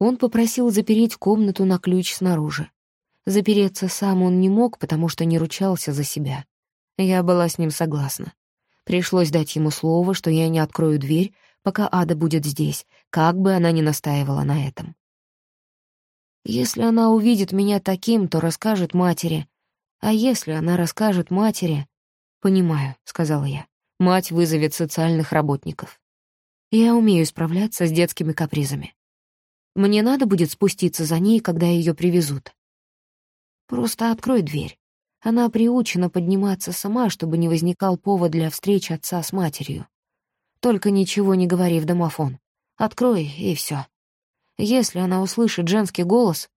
Он попросил запереть комнату на ключ снаружи. Запереться сам он не мог, потому что не ручался за себя. Я была с ним согласна. Пришлось дать ему слово, что я не открою дверь, пока Ада будет здесь, как бы она ни настаивала на этом. Если она увидит меня таким, то расскажет матери. А если она расскажет матери... «Понимаю», — сказала я. «Мать вызовет социальных работников. Я умею справляться с детскими капризами. Мне надо будет спуститься за ней, когда ее привезут. Просто открой дверь. Она приучена подниматься сама, чтобы не возникал повод для встречи отца с матерью. Только ничего не говори в домофон. Открой, и все. Если она услышит женский голос...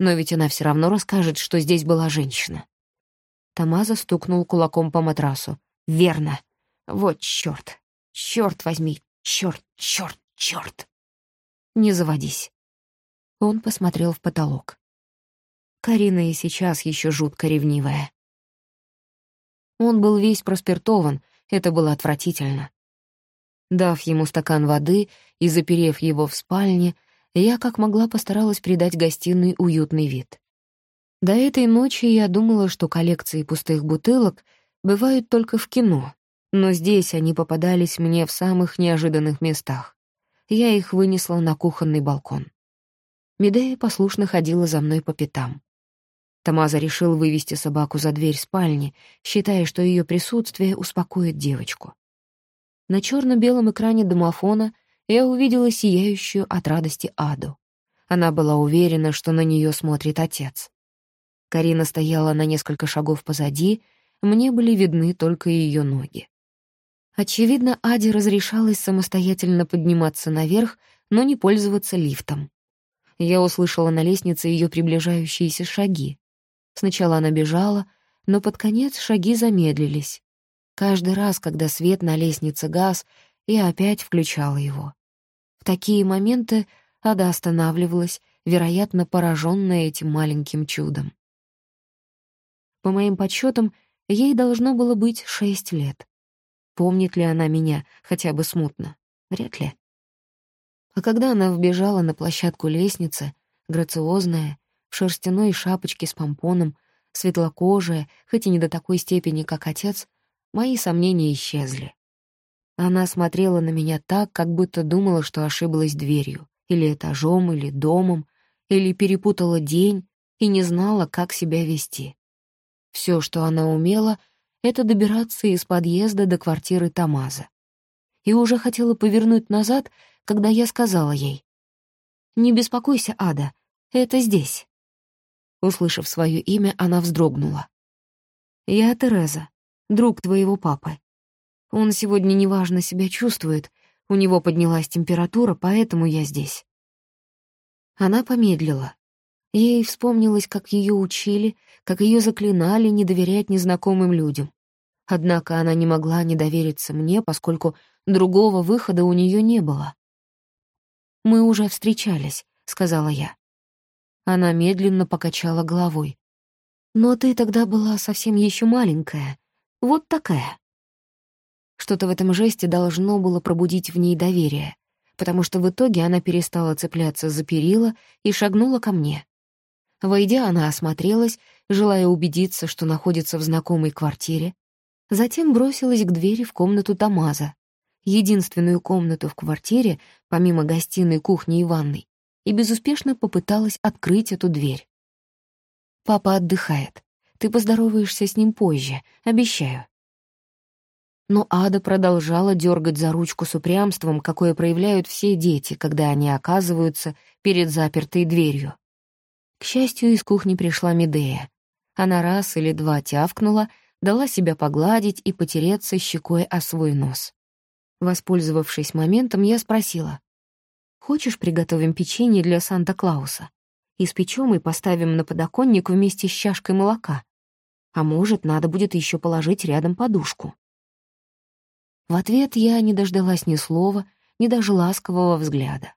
Но ведь она все равно расскажет, что здесь была женщина. Тамаза стукнул кулаком по матрасу. «Верно. Вот чёрт. Чёрт возьми. Чёрт, чёрт, чёрт. Не заводись». Он посмотрел в потолок. Карина и сейчас еще жутко ревнивая. Он был весь проспиртован, это было отвратительно. Дав ему стакан воды и заперев его в спальне, я как могла постаралась придать гостиной уютный вид. До этой ночи я думала, что коллекции пустых бутылок бывают только в кино, но здесь они попадались мне в самых неожиданных местах. Я их вынесла на кухонный балкон. Медея послушно ходила за мной по пятам. Тамаза решил вывести собаку за дверь спальни, считая, что ее присутствие успокоит девочку. На черно-белом экране домофона я увидела сияющую от радости Аду. Она была уверена, что на нее смотрит отец. Карина стояла на несколько шагов позади, мне были видны только ее ноги. Очевидно, Аде разрешалось самостоятельно подниматься наверх, но не пользоваться лифтом. Я услышала на лестнице ее приближающиеся шаги. Сначала она бежала, но под конец шаги замедлились. Каждый раз, когда свет на лестнице гас, я опять включала его. В такие моменты Ада останавливалась, вероятно, пораженная этим маленьким чудом. По моим подсчетам, ей должно было быть шесть лет. Помнит ли она меня хотя бы смутно? Вряд ли. А когда она вбежала на площадку лестницы, грациозная, в шерстяной шапочке с помпоном, светлокожая, хоть и не до такой степени, как отец, мои сомнения исчезли. Она смотрела на меня так, как будто думала, что ошиблась дверью, или этажом, или домом, или перепутала день и не знала, как себя вести. Все, что она умела, — это добираться из подъезда до квартиры Тамаза. И уже хотела повернуть назад, когда я сказала ей, «Не беспокойся, Ада, это здесь». Услышав свое имя, она вздрогнула. «Я Тереза, друг твоего папы. Он сегодня неважно себя чувствует, у него поднялась температура, поэтому я здесь». Она помедлила. Ей вспомнилось, как ее учили, как ее заклинали не доверять незнакомым людям. Однако она не могла не довериться мне, поскольку другого выхода у нее не было. «Мы уже встречались», — сказала я. Она медленно покачала головой. «Но ты тогда была совсем еще маленькая. Вот такая». Что-то в этом жесте должно было пробудить в ней доверие, потому что в итоге она перестала цепляться за перила и шагнула ко мне. Войдя, она осмотрелась, желая убедиться, что находится в знакомой квартире, затем бросилась к двери в комнату Тамаза, единственную комнату в квартире, помимо гостиной, кухни и ванной, и безуспешно попыталась открыть эту дверь. «Папа отдыхает. Ты поздороваешься с ним позже, обещаю». Но Ада продолжала дергать за ручку с упрямством, какое проявляют все дети, когда они оказываются перед запертой дверью. К счастью, из кухни пришла Медея. Она раз или два тявкнула, дала себя погладить и потереться щекой о свой нос. Воспользовавшись моментом, я спросила, Хочешь, приготовим печенье для Санта-Клауса? Испечем и поставим на подоконник вместе с чашкой молока. А может, надо будет еще положить рядом подушку. В ответ я не дождалась ни слова, ни даже ласкового взгляда.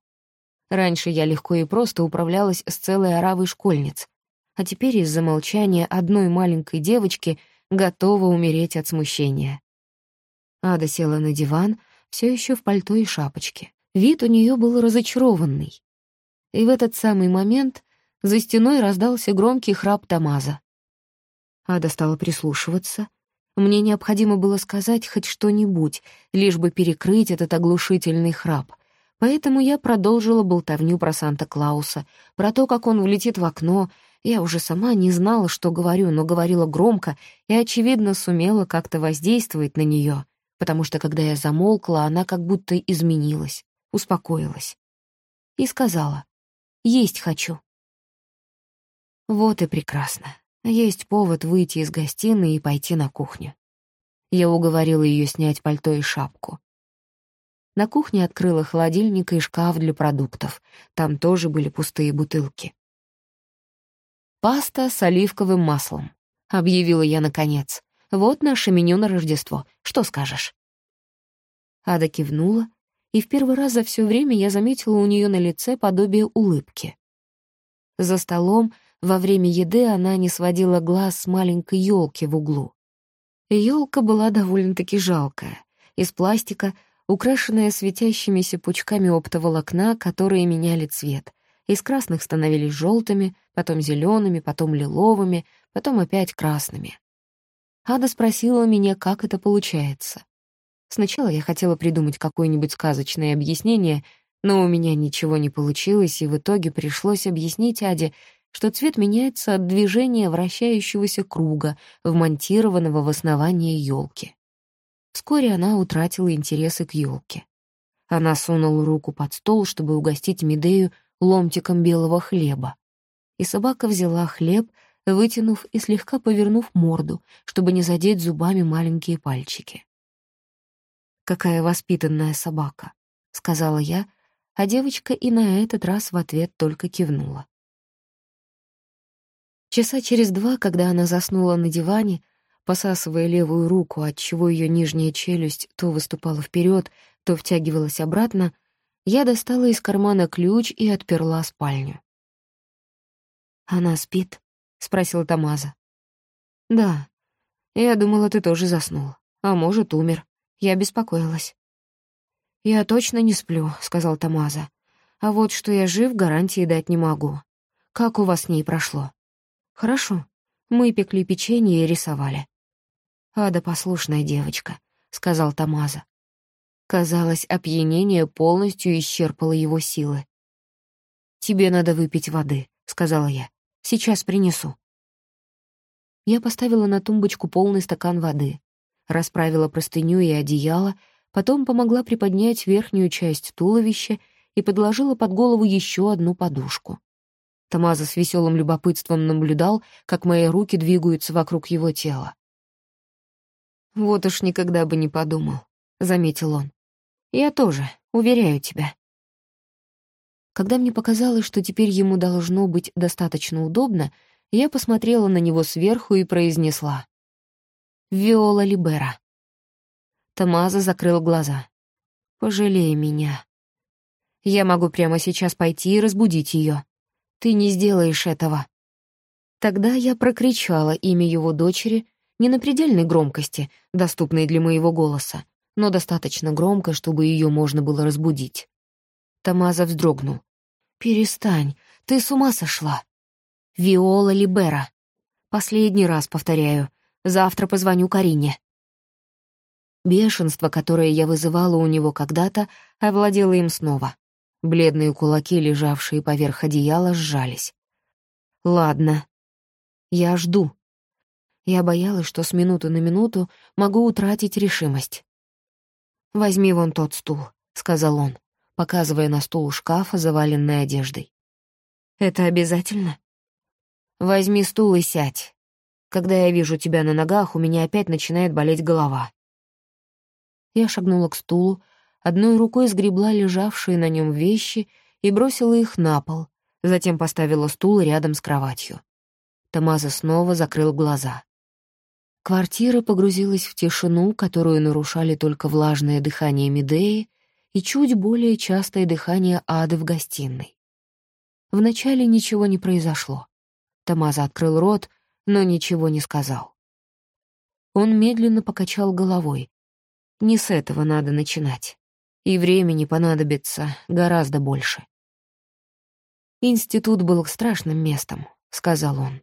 Раньше я легко и просто управлялась с целой оравой школьниц, а теперь из-за молчания одной маленькой девочки готова умереть от смущения. Ада села на диван, все еще в пальто и шапочке. Вид у нее был разочарованный. И в этот самый момент за стеной раздался громкий храп Тамаза. Ада стала прислушиваться. Мне необходимо было сказать хоть что-нибудь, лишь бы перекрыть этот оглушительный храп. Поэтому я продолжила болтовню про Санта-Клауса, про то, как он влетит в окно. Я уже сама не знала, что говорю, но говорила громко и, очевидно, сумела как-то воздействовать на нее, потому что, когда я замолкла, она как будто изменилась, успокоилась. И сказала, «Есть хочу». Вот и прекрасно. Есть повод выйти из гостиной и пойти на кухню. Я уговорила ее снять пальто и шапку. На кухне открыла холодильник и шкаф для продуктов. Там тоже были пустые бутылки. «Паста с оливковым маслом», — объявила я наконец. «Вот наше меню на Рождество. Что скажешь?» Ада кивнула, и в первый раз за все время я заметила у нее на лице подобие улыбки. За столом во время еды она не сводила глаз с маленькой елки в углу. Елка была довольно-таки жалкая, из пластика, украшенная светящимися пучками оптоволокна, которые меняли цвет. Из красных становились желтыми, потом зелеными, потом лиловыми, потом опять красными. Ада спросила меня, как это получается. Сначала я хотела придумать какое-нибудь сказочное объяснение, но у меня ничего не получилось, и в итоге пришлось объяснить Аде, что цвет меняется от движения вращающегося круга, вмонтированного в основание елки. Вскоре она утратила интересы к елке. Она сунула руку под стол, чтобы угостить Медею ломтиком белого хлеба. И собака взяла хлеб, вытянув и слегка повернув морду, чтобы не задеть зубами маленькие пальчики. «Какая воспитанная собака», — сказала я, а девочка и на этот раз в ответ только кивнула. Часа через два, когда она заснула на диване, посасывая левую руку, отчего ее нижняя челюсть то выступала вперед, то втягивалась обратно, я достала из кармана ключ и отперла спальню. «Она спит?» — спросил Тамаза. «Да. Я думала, ты тоже заснул. А может, умер. Я беспокоилась». «Я точно не сплю», — сказал Тамаза. «А вот что я жив, гарантии дать не могу. Как у вас с ней прошло?» «Хорошо. Мы пекли печенье и рисовали». «Ада послушная девочка», — сказал Тамаза. Казалось, опьянение полностью исчерпало его силы. «Тебе надо выпить воды», — сказала я. «Сейчас принесу». Я поставила на тумбочку полный стакан воды, расправила простыню и одеяло, потом помогла приподнять верхнюю часть туловища и подложила под голову еще одну подушку. Тамаза с веселым любопытством наблюдал, как мои руки двигаются вокруг его тела. «Вот уж никогда бы не подумал», — заметил он. «Я тоже, уверяю тебя». Когда мне показалось, что теперь ему должно быть достаточно удобно, я посмотрела на него сверху и произнесла. «Виола Либера». Тамаза закрыл глаза. «Пожалей меня. Я могу прямо сейчас пойти и разбудить ее. Ты не сделаешь этого». Тогда я прокричала имя его дочери, не на предельной громкости, доступной для моего голоса, но достаточно громко, чтобы ее можно было разбудить. Тамаза вздрогнул. «Перестань, ты с ума сошла!» «Виола Либера. Последний раз повторяю. Завтра позвоню Карине». Бешенство, которое я вызывала у него когда-то, овладело им снова. Бледные кулаки, лежавшие поверх одеяла, сжались. «Ладно. Я жду». Я боялась, что с минуты на минуту могу утратить решимость. «Возьми вон тот стул», — сказал он, показывая на стул шкафа, заваленный одеждой. «Это обязательно?» «Возьми стул и сядь. Когда я вижу тебя на ногах, у меня опять начинает болеть голова». Я шагнула к стулу, одной рукой сгребла лежавшие на нем вещи и бросила их на пол, затем поставила стул рядом с кроватью. Тамаза снова закрыл глаза. Квартира погрузилась в тишину, которую нарушали только влажное дыхание Медеи и чуть более частое дыхание Ады в гостиной. Вначале ничего не произошло. Тамаза открыл рот, но ничего не сказал. Он медленно покачал головой. Не с этого надо начинать и времени понадобится гораздо больше. «Институт был страшным местом», — сказал он.